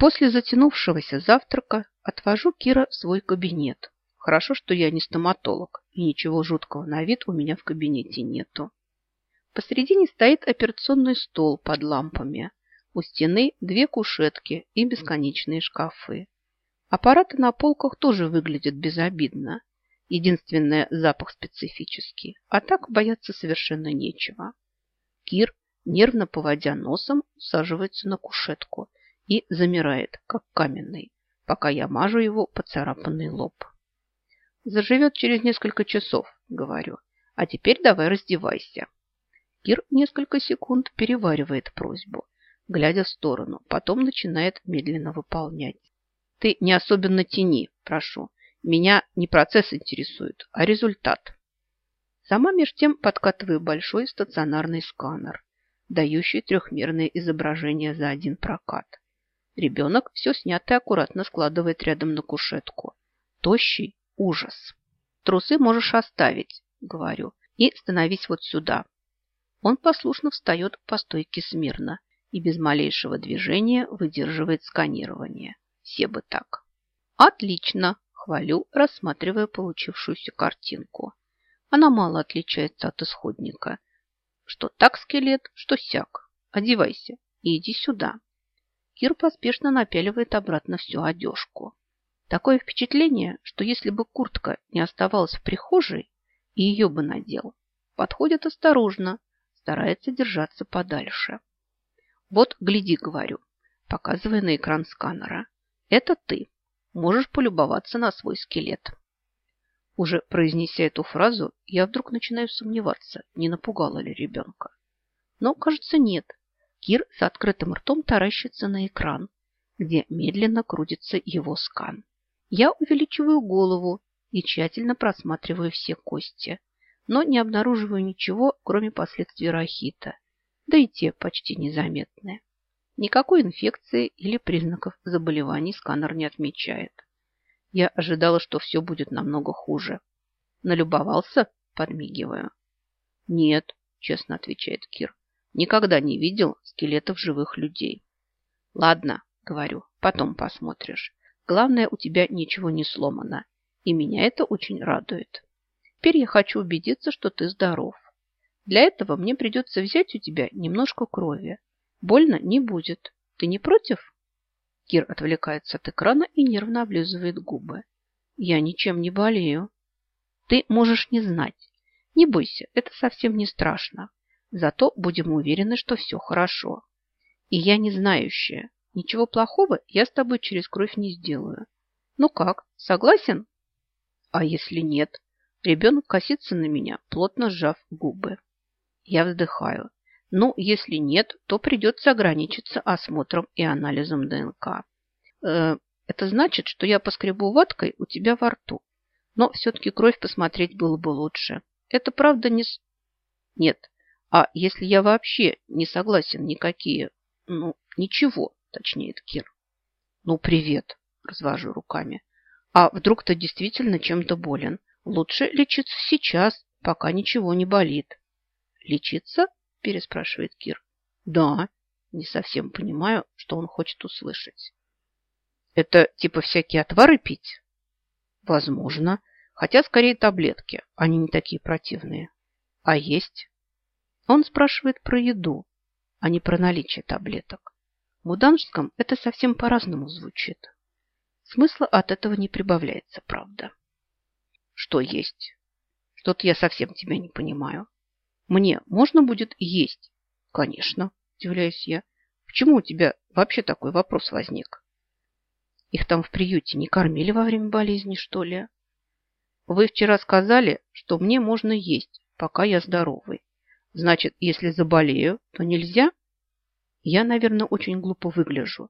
После затянувшегося завтрака отвожу Кира в свой кабинет. Хорошо, что я не стоматолог, и ничего жуткого на вид у меня в кабинете нету. Посередине стоит операционный стол под лампами. У стены две кушетки и бесконечные шкафы. Аппараты на полках тоже выглядят безобидно. Единственное, запах специфический. А так бояться совершенно нечего. Кир, нервно поводя носом, усаживается на кушетку и замирает, как каменный, пока я мажу его поцарапанный лоб. Заживет через несколько часов, говорю. А теперь давай раздевайся. Кир несколько секунд переваривает просьбу, глядя в сторону, потом начинает медленно выполнять. Ты не особенно тяни, прошу. Меня не процесс интересует, а результат. Сама меж тем подкатываю большой стационарный сканер, дающий трехмерное изображение за один прокат. Ребенок все снятое аккуратно складывает рядом на кушетку. Тощий ужас. Трусы можешь оставить, говорю, и становись вот сюда. Он послушно встает по стойке смирно и без малейшего движения выдерживает сканирование. Все бы так. Отлично, Хвалю, рассматривая получившуюся картинку. Она мало отличается от исходника. Что так скелет, что сяк. Одевайся и иди сюда. Кир поспешно напяливает обратно всю одежку. Такое впечатление, что если бы куртка не оставалась в прихожей, и ее бы надел, подходит осторожно, старается держаться подальше. Вот, гляди, говорю, показывая на экран сканера. Это ты можешь полюбоваться на свой скелет. Уже произнеся эту фразу, я вдруг начинаю сомневаться, не напугала ли ребенка. Но, кажется, нет. Кир с открытым ртом таращится на экран, где медленно крутится его скан. Я увеличиваю голову и тщательно просматриваю все кости, но не обнаруживаю ничего, кроме последствий рахита, да и те почти незаметные. Никакой инфекции или признаков заболеваний сканер не отмечает. Я ожидала, что все будет намного хуже. Налюбовался? Подмигиваю. Нет, честно отвечает Кир. Никогда не видел скелетов живых людей. Ладно, говорю, потом посмотришь. Главное, у тебя ничего не сломано. И меня это очень радует. Теперь я хочу убедиться, что ты здоров. Для этого мне придется взять у тебя немножко крови. Больно не будет. Ты не против? Кир отвлекается от экрана и нервно облизывает губы. Я ничем не болею. Ты можешь не знать. Не бойся, это совсем не страшно. Зато будем уверены, что все хорошо. И я не знающая. Ничего плохого я с тобой через кровь не сделаю. Ну как, согласен? А если нет? Ребенок косится на меня, плотно сжав губы. Я вздыхаю. Ну, если нет, то придется ограничиться осмотром и анализом ДНК. Э, это значит, что я поскребу ваткой у тебя во рту. Но все-таки кровь посмотреть было бы лучше. Это правда не... Нет. А если я вообще не согласен никакие... Ну, ничего, точнее, Кир. Ну, привет, развожу руками. А вдруг ты действительно чем-то болен? Лучше лечиться сейчас, пока ничего не болит. Лечиться? переспрашивает Кир. Да, не совсем понимаю, что он хочет услышать. Это типа всякие отвары пить? Возможно. Хотя скорее таблетки. Они не такие противные. А есть? Он спрашивает про еду, а не про наличие таблеток. В муданжском это совсем по-разному звучит. Смысла от этого не прибавляется, правда. Что есть? Что-то я совсем тебя не понимаю. Мне можно будет есть? Конечно, удивляюсь я. Почему у тебя вообще такой вопрос возник? Их там в приюте не кормили во время болезни, что ли? Вы вчера сказали, что мне можно есть, пока я здоровый. Значит, если заболею, то нельзя? Я, наверное, очень глупо выгляжу.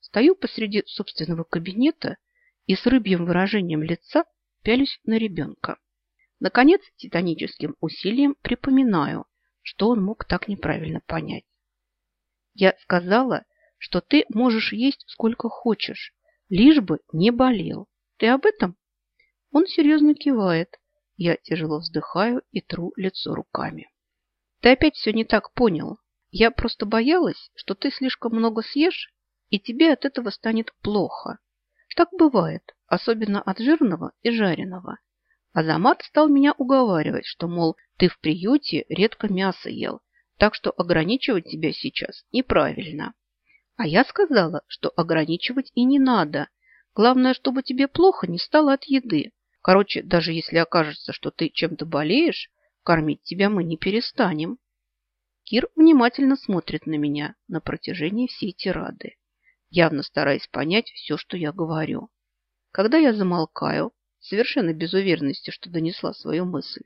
Стою посреди собственного кабинета и с рыбьим выражением лица пялюсь на ребенка. Наконец, титаническим усилием припоминаю, что он мог так неправильно понять. Я сказала, что ты можешь есть сколько хочешь, лишь бы не болел. Ты об этом? Он серьезно кивает. Я тяжело вздыхаю и тру лицо руками. Ты опять все не так понял. Я просто боялась, что ты слишком много съешь и тебе от этого станет плохо. Так бывает, особенно от жирного и жареного. Азамат стал меня уговаривать, что, мол, ты в приюте редко мясо ел, так что ограничивать тебя сейчас неправильно. А я сказала, что ограничивать и не надо. Главное, чтобы тебе плохо не стало от еды. Короче, даже если окажется, что ты чем-то болеешь, кормить тебя мы не перестанем. Кир внимательно смотрит на меня на протяжении всей тирады, явно стараясь понять все, что я говорю. Когда я замолкаю, совершенно без уверенности, что донесла свою мысль,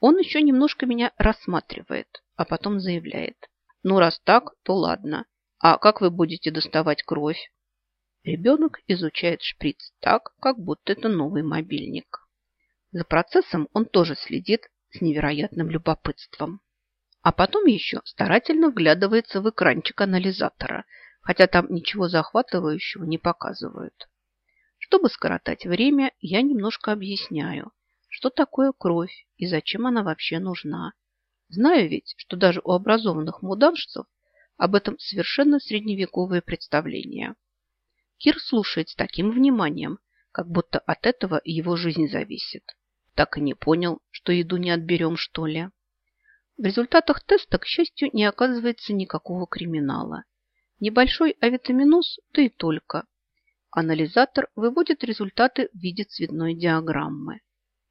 он еще немножко меня рассматривает, а потом заявляет. Ну, раз так, то ладно. А как вы будете доставать кровь? Ребенок изучает шприц так, как будто это новый мобильник. За процессом он тоже следит с невероятным любопытством. А потом еще старательно вглядывается в экранчик анализатора, хотя там ничего захватывающего не показывают. Чтобы скоротать время, я немножко объясняю, что такое кровь и зачем она вообще нужна. Знаю ведь, что даже у образованных муданшцев об этом совершенно средневековое представление. Кир слушает с таким вниманием, как будто от этого его жизнь зависит. Так и не понял, что еду не отберем, что ли. В результатах теста, к счастью, не оказывается никакого криминала. Небольшой авитаминоз, да и только. Анализатор выводит результаты в виде цветной диаграммы.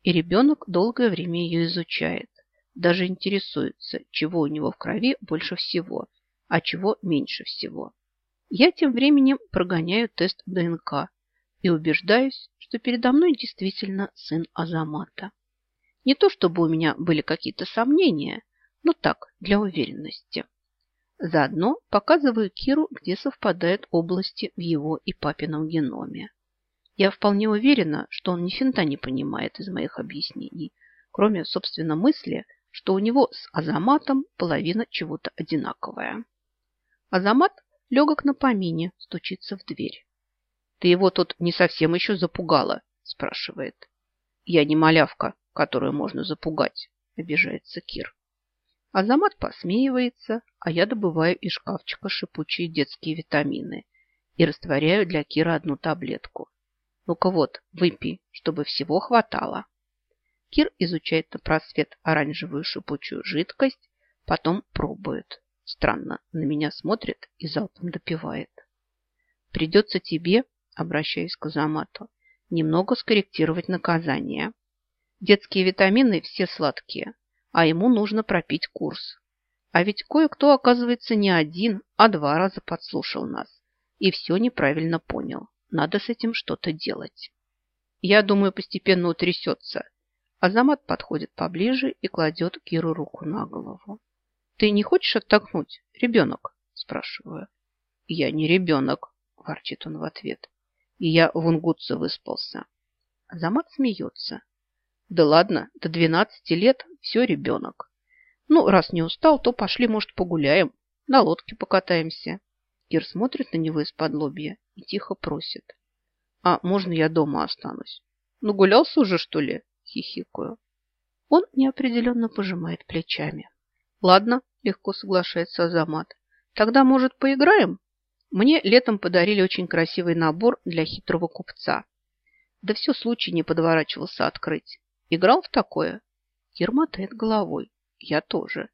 И ребенок долгое время ее изучает. Даже интересуется, чего у него в крови больше всего, а чего меньше всего. Я тем временем прогоняю тест ДНК и убеждаюсь, что передо мной действительно сын Азамата. Не то чтобы у меня были какие-то сомнения, но так, для уверенности. Заодно показываю Киру, где совпадают области в его и папином геноме. Я вполне уверена, что он ни финта не понимает из моих объяснений, кроме, собственно, мысли, что у него с Азаматом половина чего-то одинаковая. Азамат легок на помине, стучится в дверь. «Ты его тут не совсем еще запугала?» – спрашивает. «Я не малявка, которую можно запугать», – обижается Кир. Азамат посмеивается, а я добываю из шкафчика шипучие детские витамины и растворяю для Кира одну таблетку. Ну-ка вот, выпей, чтобы всего хватало. Кир изучает на просвет оранжевую шипучую жидкость, потом пробует. Странно, на меня смотрит и залпом допивает. Придется тебе, обращаясь к Азамату, немного скорректировать наказание. Детские витамины все сладкие, а ему нужно пропить курс. А ведь кое-кто, оказывается, не один, а два раза подслушал нас и все неправильно понял. Надо с этим что-то делать. Я думаю, постепенно утрясется. Азамат подходит поближе и кладет Киру руку на голову. «Ты не хочешь оттолкнуть, ребенок?» – спрашиваю. «Я не ребенок», – ворчит он в ответ. «И я в унгутце выспался». Азамат смеется. «Да ладно, до двенадцати лет все ребенок. Ну, раз не устал, то пошли, может, погуляем, на лодке покатаемся». Кир смотрит на него из-под лобья и тихо просит. «А можно я дома останусь?» «Ну, гулялся уже, что ли?» – хихикаю. Он неопределенно пожимает плечами. Ладно, легко соглашается Азамат. Тогда, может, поиграем? Мне летом подарили очень красивый набор для хитрого купца. Да все случай не подворачивался открыть. Играл в такое? Кир головой. Я тоже.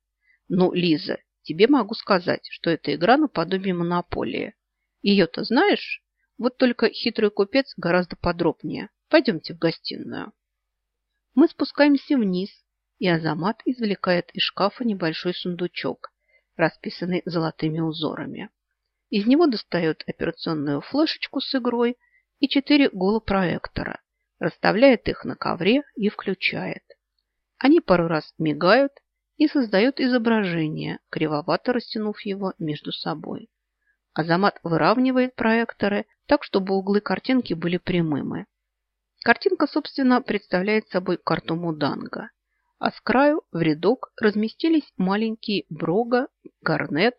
Ну, Лиза, тебе могу сказать, что это игра наподобие монополии. Ее-то знаешь? Вот только хитрый купец гораздо подробнее. Пойдемте в гостиную. Мы спускаемся вниз, и Азамат извлекает из шкафа небольшой сундучок, расписанный золотыми узорами. Из него достает операционную флешечку с игрой и четыре голопроектора, расставляет их на ковре и включает. Они пару раз мигают и создают изображение, кривовато растянув его между собой. Азамат выравнивает проекторы так, чтобы углы картинки были прямыми. Картинка, собственно, представляет собой карту Муданга а с краю в рядок разместились маленькие Брога, Гарнет,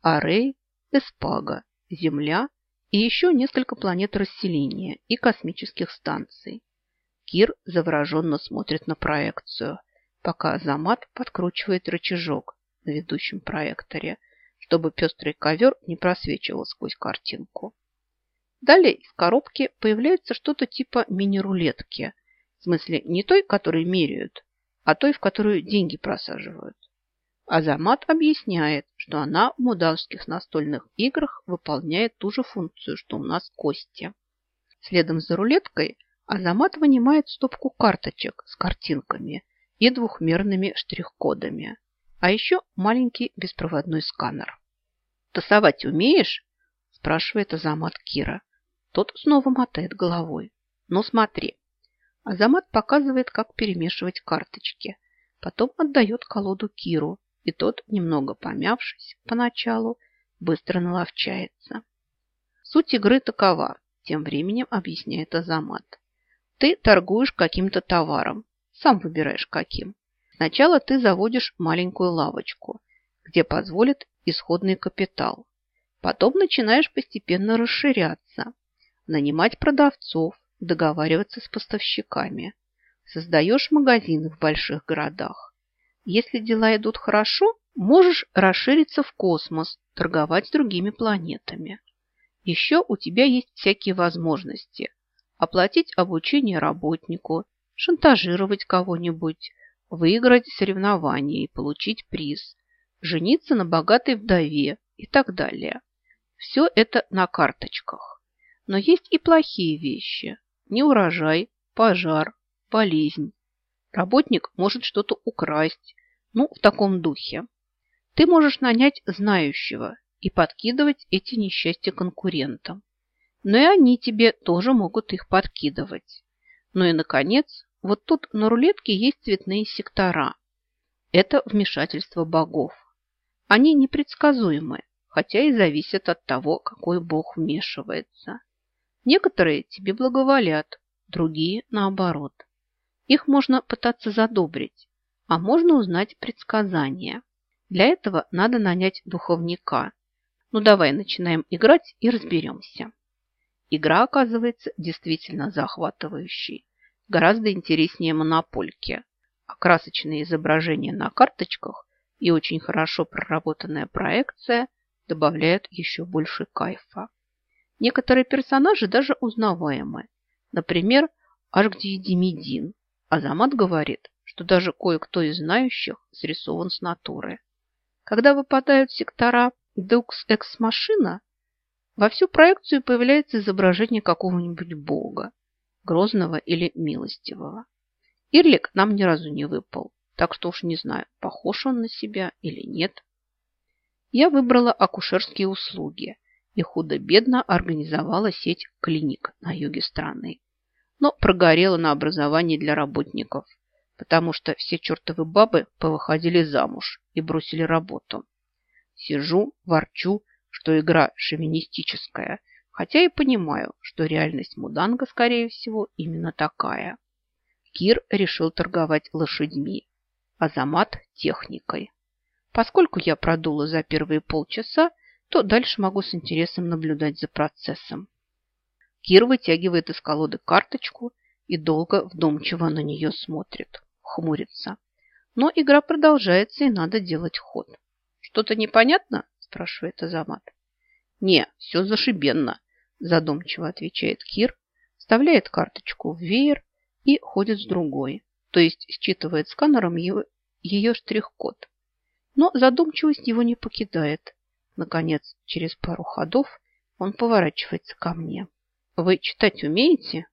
Арей, Эспага, Земля и еще несколько планет расселения и космических станций. Кир завороженно смотрит на проекцию, пока Замат подкручивает рычажок на ведущем проекторе, чтобы пестрый ковер не просвечивал сквозь картинку. Далее из коробки появляется что-то типа мини-рулетки. В смысле, не той, которой меряют, а той, в которую деньги просаживают. Азамат объясняет, что она в мудавских настольных играх выполняет ту же функцию, что у нас кости. Следом за рулеткой Азамат вынимает стопку карточек с картинками и двухмерными штрих-кодами, а еще маленький беспроводной сканер. «Тасовать умеешь?» – спрашивает Азамат Кира. Тот снова мотает головой. «Ну смотри». Азамат показывает, как перемешивать карточки. Потом отдает колоду Киру, и тот, немного помявшись поначалу, быстро наловчается. Суть игры такова, тем временем объясняет Азамат. Ты торгуешь каким-то товаром, сам выбираешь каким. Сначала ты заводишь маленькую лавочку, где позволит исходный капитал. Потом начинаешь постепенно расширяться, нанимать продавцов, договариваться с поставщиками. Создаешь магазины в больших городах. Если дела идут хорошо, можешь расшириться в космос, торговать с другими планетами. Еще у тебя есть всякие возможности – оплатить обучение работнику, шантажировать кого-нибудь, выиграть соревнование и получить приз, жениться на богатой вдове и так далее. Все это на карточках. Но есть и плохие вещи. Неурожай, пожар, болезнь. Работник может что-то украсть. Ну, в таком духе. Ты можешь нанять знающего и подкидывать эти несчастья конкурентам но и они тебе тоже могут их подкидывать. Ну и, наконец, вот тут на рулетке есть цветные сектора. Это вмешательство богов. Они непредсказуемы, хотя и зависят от того, какой бог вмешивается. Некоторые тебе благоволят, другие наоборот. Их можно пытаться задобрить, а можно узнать предсказания. Для этого надо нанять духовника. Ну давай начинаем играть и разберемся. Игра оказывается действительно захватывающей. Гораздо интереснее монопольки. А красочные изображения на карточках и очень хорошо проработанная проекция добавляют еще больше кайфа. Некоторые персонажи даже узнаваемы. Например, Ашгди Демидин. Азамат говорит, что даже кое-кто из знающих срисован с натуры. Когда выпадают сектора Machina, во всю проекцию появляется изображение какого-нибудь бога, грозного или милостивого. Ирлик нам ни разу не выпал, так что уж не знаю, похож он на себя или нет. Я выбрала акушерские услуги и худо-бедно организовала сеть клиник на юге страны. Но прогорела на образование для работников, потому что все чертовы бабы повыходили замуж и бросили работу. Сижу, ворчу, что игра шовинистическая, хотя и понимаю, что реальность Муданга, скорее всего, именно такая. Кир решил торговать лошадьми, Азамат – техникой. Поскольку я продула за первые полчаса, то дальше могу с интересом наблюдать за процессом. Кир вытягивает из колоды карточку и долго вдумчиво на нее смотрит, хмурится. Но игра продолжается, и надо делать ход. Что-то непонятно? спрашивает Азамат. Не, все зашибенно, задумчиво отвечает Кир, вставляет карточку в веер и ходит с другой, то есть считывает сканером ее, ее штрих-код. Но задумчивость его не покидает. Наконец, через пару ходов он поворачивается ко мне. Вы читать умеете?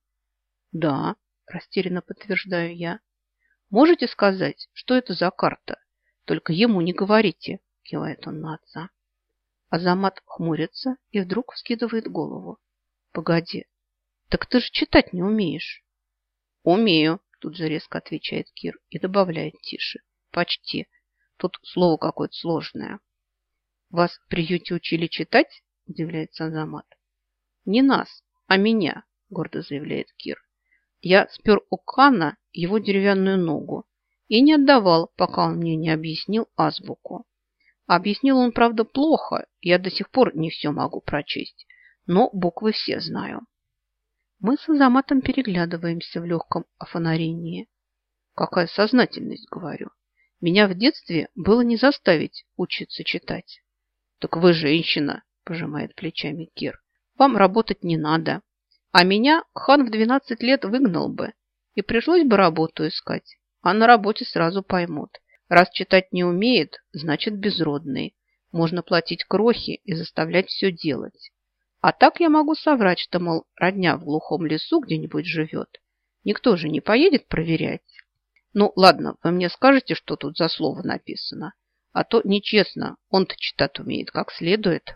Да, растерянно подтверждаю я. Можете сказать, что это за карта? Только ему не говорите, кивает он на отца. Азамат хмурится и вдруг вскидывает голову. Погоди, так ты же читать не умеешь. Умею, тут же резко отвечает Кир и добавляет тише. Почти. Тут слово какое-то сложное. Вас в приюте учили читать? Удивляется Азамат. Не нас, а меня, гордо заявляет Кир. Я спер у Кана его деревянную ногу и не отдавал, пока он мне не объяснил азбуку. Объяснил он, правда, плохо. Я до сих пор не все могу прочесть. Но буквы все знаю. Мы с Азаматом переглядываемся в легком офонарении. Какая сознательность, говорю. Меня в детстве было не заставить учиться читать. Так вы женщина, пожимает плечами Кир. Вам работать не надо. А меня хан в 12 лет выгнал бы. И пришлось бы работу искать. А на работе сразу поймут. Раз читать не умеет, значит безродный. Можно платить крохи и заставлять все делать. А так я могу соврать, что, мол, родня в глухом лесу где-нибудь живет. Никто же не поедет проверять. Ну, ладно, вы мне скажете, что тут за слово написано. А то нечестно, он-то читать умеет как следует.